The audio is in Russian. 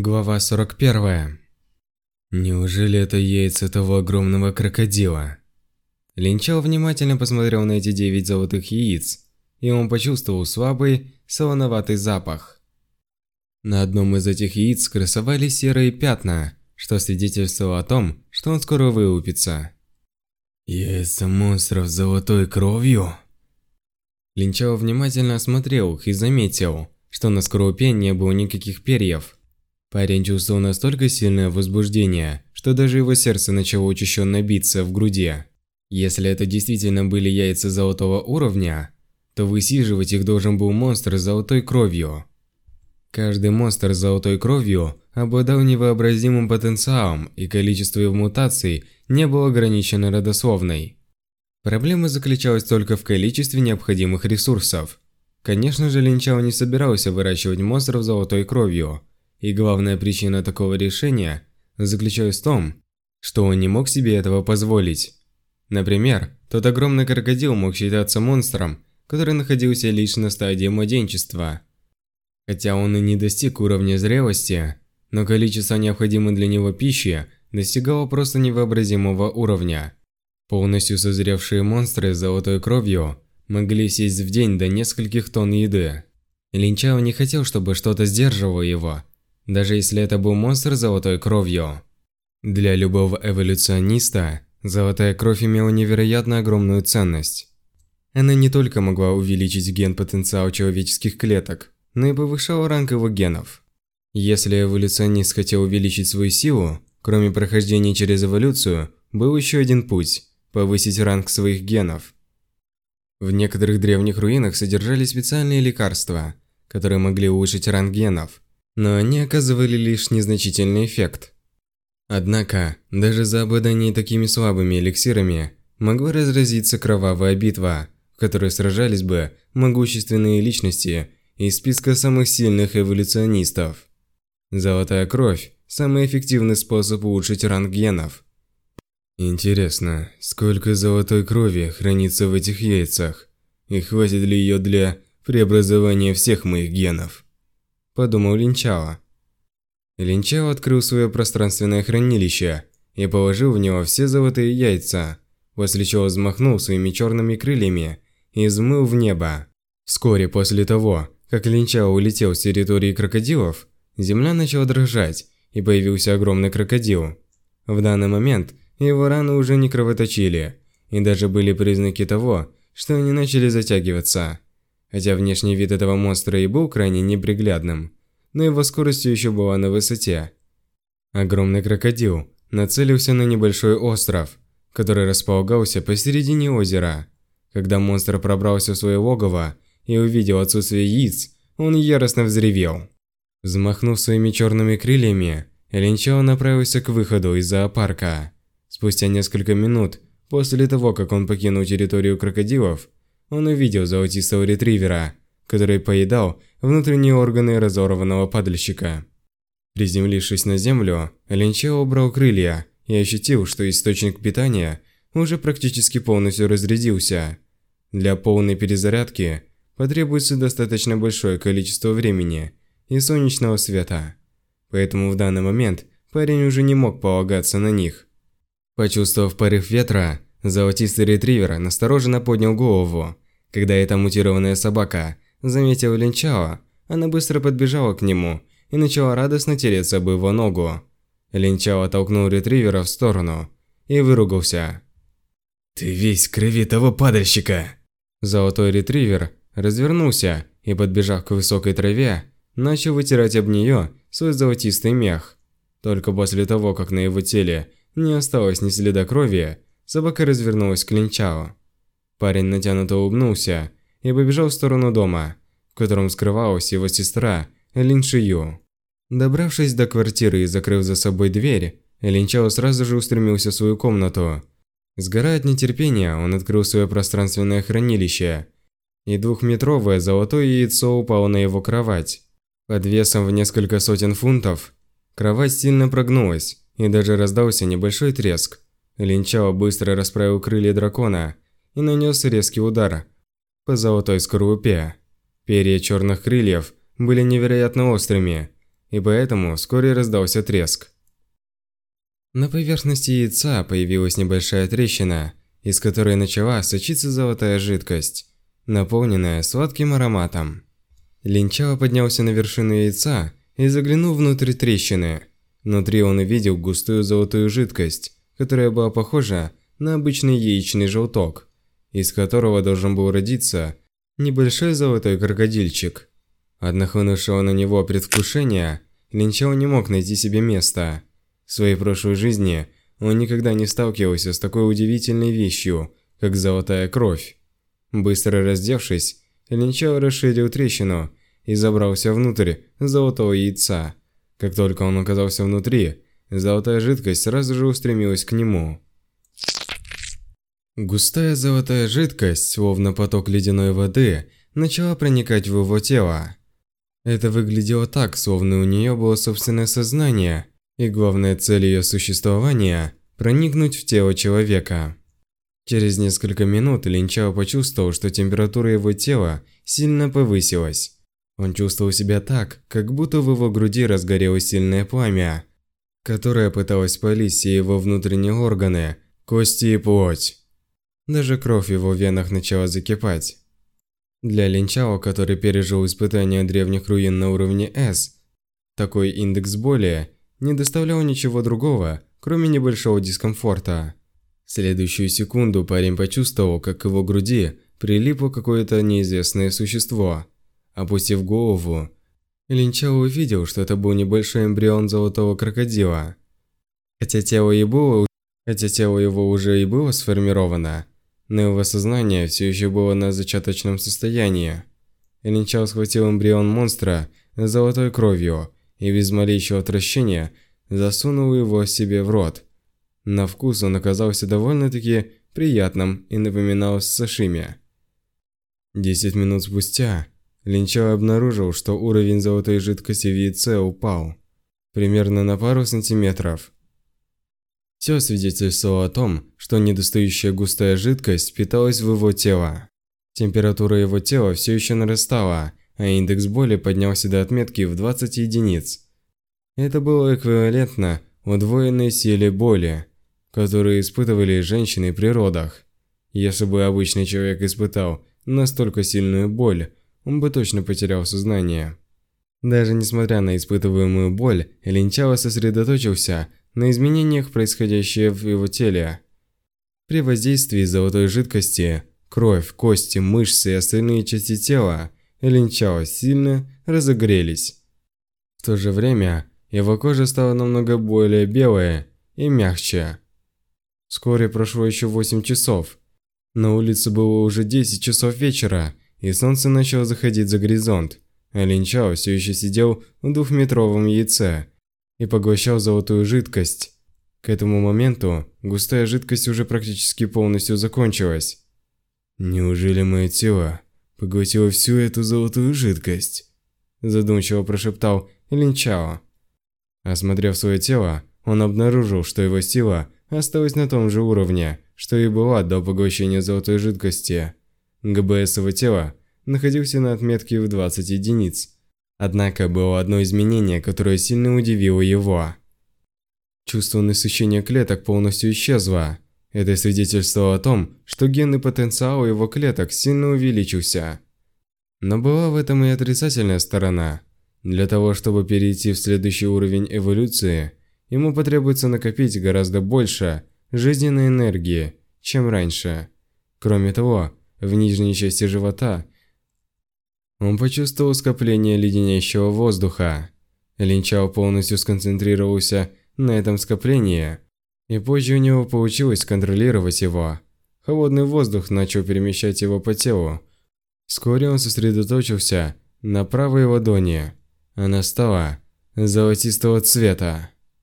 Глава 41. Неужели это яйца того огромного крокодила? Линчал внимательно посмотрел на эти девять золотых яиц, и он почувствовал слабый, солоноватый запах. На одном из этих яиц красовались серые пятна, что свидетельствовало о том, что он скоро вылупится. Яйца монстров с золотой кровью? Линчал внимательно осмотрел их и заметил, что на скорлупе не было никаких перьев – Парень чувствовал настолько сильное возбуждение, что даже его сердце начало учащенно биться в груди. Если это действительно были яйца золотого уровня, то высиживать их должен был монстр с золотой кровью. Каждый монстр с золотой кровью обладал невообразимым потенциалом, и количество его мутаций не было ограничено родословной. Проблема заключалась только в количестве необходимых ресурсов. Конечно же, Линчао не собирался выращивать монстров золотой кровью – и главная причина такого решения заключалась в том, что он не мог себе этого позволить. Например, тот огромный крокодил мог считаться монстром, который находился лишь на стадии младенчества. Хотя он и не достиг уровня зрелости, но количество необходимой для него пищи достигало просто невообразимого уровня. Полностью созревшие монстры с золотой кровью могли съесть в день до нескольких тонн еды. Линчао не хотел, чтобы что-то сдерживало его, даже если это был монстр с золотой кровью. Для любого эволюциониста золотая кровь имела невероятно огромную ценность. Она не только могла увеличить ген-потенциал человеческих клеток, но и повышала ранг его генов. Если эволюционист хотел увеличить свою силу, кроме прохождения через эволюцию, был еще один путь – повысить ранг своих генов. В некоторых древних руинах содержались специальные лекарства, которые могли улучшить ранг генов – но они оказывали лишь незначительный эффект. Однако, даже за обладание такими слабыми эликсирами могла разразиться кровавая битва, в которой сражались бы могущественные личности из списка самых сильных эволюционистов. Золотая кровь – самый эффективный способ улучшить ранг генов. Интересно, сколько золотой крови хранится в этих яйцах, и хватит ли ее для преобразования всех моих генов? Подумал Линчао. Линчао открыл свое пространственное хранилище и положил в него все золотые яйца, после чего взмахнул своими черными крыльями и взмыл в небо. Вскоре после того, как Линчао улетел с территории крокодилов, земля начала дрожать, и появился огромный крокодил. В данный момент его раны уже не кровоточили, и даже были признаки того, что они начали затягиваться. Хотя внешний вид этого монстра и был крайне неприглядным, но его скорость еще была на высоте. Огромный крокодил нацелился на небольшой остров, который располагался посередине озера. Когда монстр пробрался в свое логово и увидел отсутствие яиц, он яростно взревел. Взмахнув своими черными крыльями, Линчао направился к выходу из зоопарка. Спустя несколько минут после того, как он покинул территорию крокодилов, он увидел золотистого ретривера, который поедал внутренние органы разорванного падальщика. Приземлившись на землю, Линчао убрал крылья и ощутил, что источник питания уже практически полностью разрядился. Для полной перезарядки потребуется достаточно большое количество времени и солнечного света. Поэтому в данный момент парень уже не мог полагаться на них. Почувствовав порыв ветра, Золотистый ретривер настороженно поднял голову, когда эта мутированная собака заметила Линчао, она быстро подбежала к нему и начала радостно тереться об его ногу. Линчао оттолкнул ретривера в сторону и выругался. «Ты весь крови того падальщика!» Золотой ретривер развернулся и, подбежав к высокой траве, начал вытирать об нее свой золотистый мех. Только после того, как на его теле не осталось ни следа крови, Собака развернулась к Линчао. Парень натянуто улыбнулся и побежал в сторону дома, в котором скрывалась его сестра Лин Шию. Добравшись до квартиры и закрыв за собой дверь, Линчао сразу же устремился в свою комнату. Сгорая от нетерпения, он открыл свое пространственное хранилище, и двухметровое золотое яйцо упало на его кровать. Под весом в несколько сотен фунтов, кровать сильно прогнулась, и даже раздался небольшой треск. Линчао быстро расправил крылья дракона и нанес резкий удар по золотой скорлупе. Перья черных крыльев были невероятно острыми. и поэтому вскоре раздался треск. На поверхности яйца появилась небольшая трещина, из которой начала сочиться золотая жидкость, наполненная сладким ароматом. Линчао поднялся на вершину яйца и заглянул внутрь трещины. Внутри он увидел густую золотую жидкость, которая была похожа на обычный яичный желток, из которого должен был родиться небольшой золотой крокодильчик. От нахлынувшего на него предвкушения Линчао не мог найти себе места. В своей прошлой жизни он никогда не сталкивался с такой удивительной вещью, как золотая кровь. Быстро раздевшись, Линчао расширил трещину и забрался внутрь золотого яйца. Как только он оказался внутри, золотая жидкость сразу же устремилась к нему. Густая золотая жидкость, словно поток ледяной воды, начала проникать в его тело. Это выглядело так, словно у нее было собственное сознание, и главная цель ее существования – проникнуть в тело человека. Через несколько минут Линчао почувствовал, что температура его тела сильно повысилась. Он чувствовал себя так, как будто в его груди разгорелось сильное пламя, которое пыталось спалить все его внутренние органы, кости и плоть. Даже кровь в его венах начала закипать. Для Линчао, который пережил испытание древних руин на уровне S, такой индекс боли не доставлял ничего другого, кроме небольшого дискомфорта. В следующую секунду парень почувствовал, как к его груди прилипло какое-то неизвестное существо. Опустив голову, Линчао увидел, что это был небольшой эмбрион золотого крокодила. Хотя тело, его, хотя тело его уже и было сформировано, но его сознание все еще было на зачаточном состоянии. Линчао схватил эмбрион монстра золотой кровью и без малейшего отвращения засунул его себе в рот. На вкус он оказался довольно-таки приятным и напоминал сашими. Десять минут спустя Линчао обнаружил, что уровень золотой жидкости в яйце упал примерно на пару сантиметров. Все свидетельствовало о том, что недостающая густая жидкость питалась в его тело. Температура его тела все еще нарастала, а индекс боли поднялся до отметки в 20 единиц. Это было эквивалентно удвоенной силе боли, которую испытывали женщины при родах. Если бы обычный человек испытал настолько сильную боль, он бы точно потерял сознание. Даже несмотря на испытываемую боль, Линчао сосредоточился на изменениях, происходящих в его теле. При воздействии золотой жидкости, кровь, кости, мышцы и остальные части тела Линчао сильно разогрелись. В то же время его кожа стала намного более белая и мягче. Вскоре прошло еще 8 часов. На улице было уже 10 часов вечера, и солнце начало заходить за горизонт. А Линчао все еще сидел в двухметровом яйце и поглощал золотую жидкость. К этому моменту густая жидкость уже практически полностью закончилась. «Неужели мое тело поглотило всю эту золотую жидкость?» Задумчиво прошептал Линчао. Осмотрев свое тело, он обнаружил, что его сила осталась на том же уровне, что и была до поглощения золотой жидкости. ГБС его тела находился на отметке в 20 единиц. Однако было одно изменение, которое сильно удивило его. Чувство насыщения клеток полностью исчезло. Это свидетельствовало о том, что генный потенциал его клеток сильно увеличился. Но была в этом и отрицательная сторона – для того, чтобы перейти в следующий уровень эволюции, ему потребуется накопить гораздо больше жизненной энергии, чем раньше. Кроме того, в нижней части живота он почувствовал скопление леденящего воздуха. Линчао полностью сконцентрировался на этом скоплении, и позже у него получилось контролировать его. Холодный воздух начал перемещать его по телу. Вскоре он сосредоточился на правой ладони. Она стала золотистого цвета.